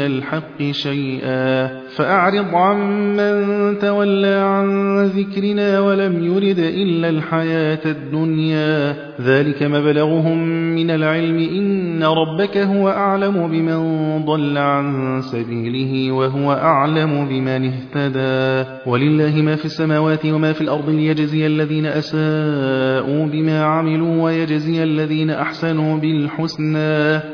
الحق شيئا فأعرض عمن تولى عن ذكرنا ولم يرد إلا الحياة الدنيا. ذلك مبلغهم من العلم إن ربك هو أعلم بمن ضل عن سبيله وهو أعلم بمن اهتدى. ولله ما في السماوات وما في الأرض ليجزي الذين أساءوا بما عملوا ويجزي الذين أحسنوا بالحسنى.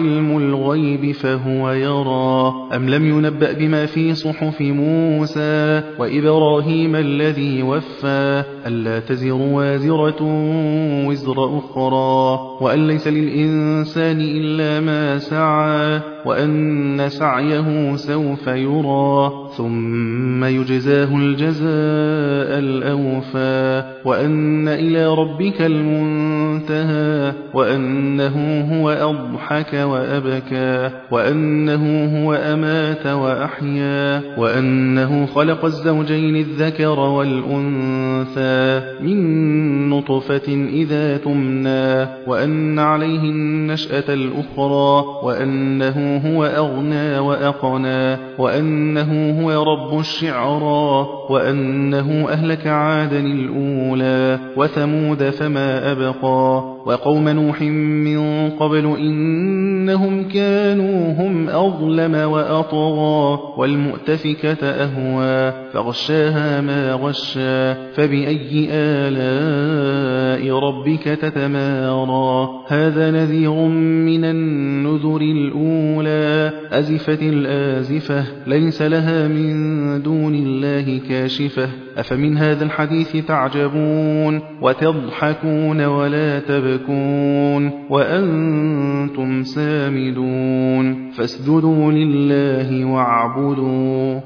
علم الغيب فهو يرى. أم لم ينبأ بما في صحف موسى وإبراهيم الذي وفى ألا تزر وازرة وزر أخرى؟ وأن ليس للإنسان إلا ما سعى وأن سعيه سوف يرى. ثم يجزاه الجزاء الأوفى. وأن إلى ربك المنتهى. وأنه هو أضحك وأبكى وأنه هو أمات وأحيا وأنه خلق الزوجين الذكر والأنثى من نطفة إذا تمنى وأن عليه النشأة الأخرى وأنه هو أغنى وأقنى وأنه هو رب الشعرى وأنه أهلك عادا الأولى وثمود فما أبقى وقوم نوح من قبل إنهم كانوا هم أظلم وأطغى والمؤتفكة أهوى فغشاها ما غشى فبأي آلاء ربك تتمارى هذا نذير من النذر الأولى أزفت الآزفة ليس لها من دون الله كاشفة أفمن هذا الحديث تعجبون وتضحكون ولا تبكون وأنتم سامدون فاسجدوا لله واعبدوا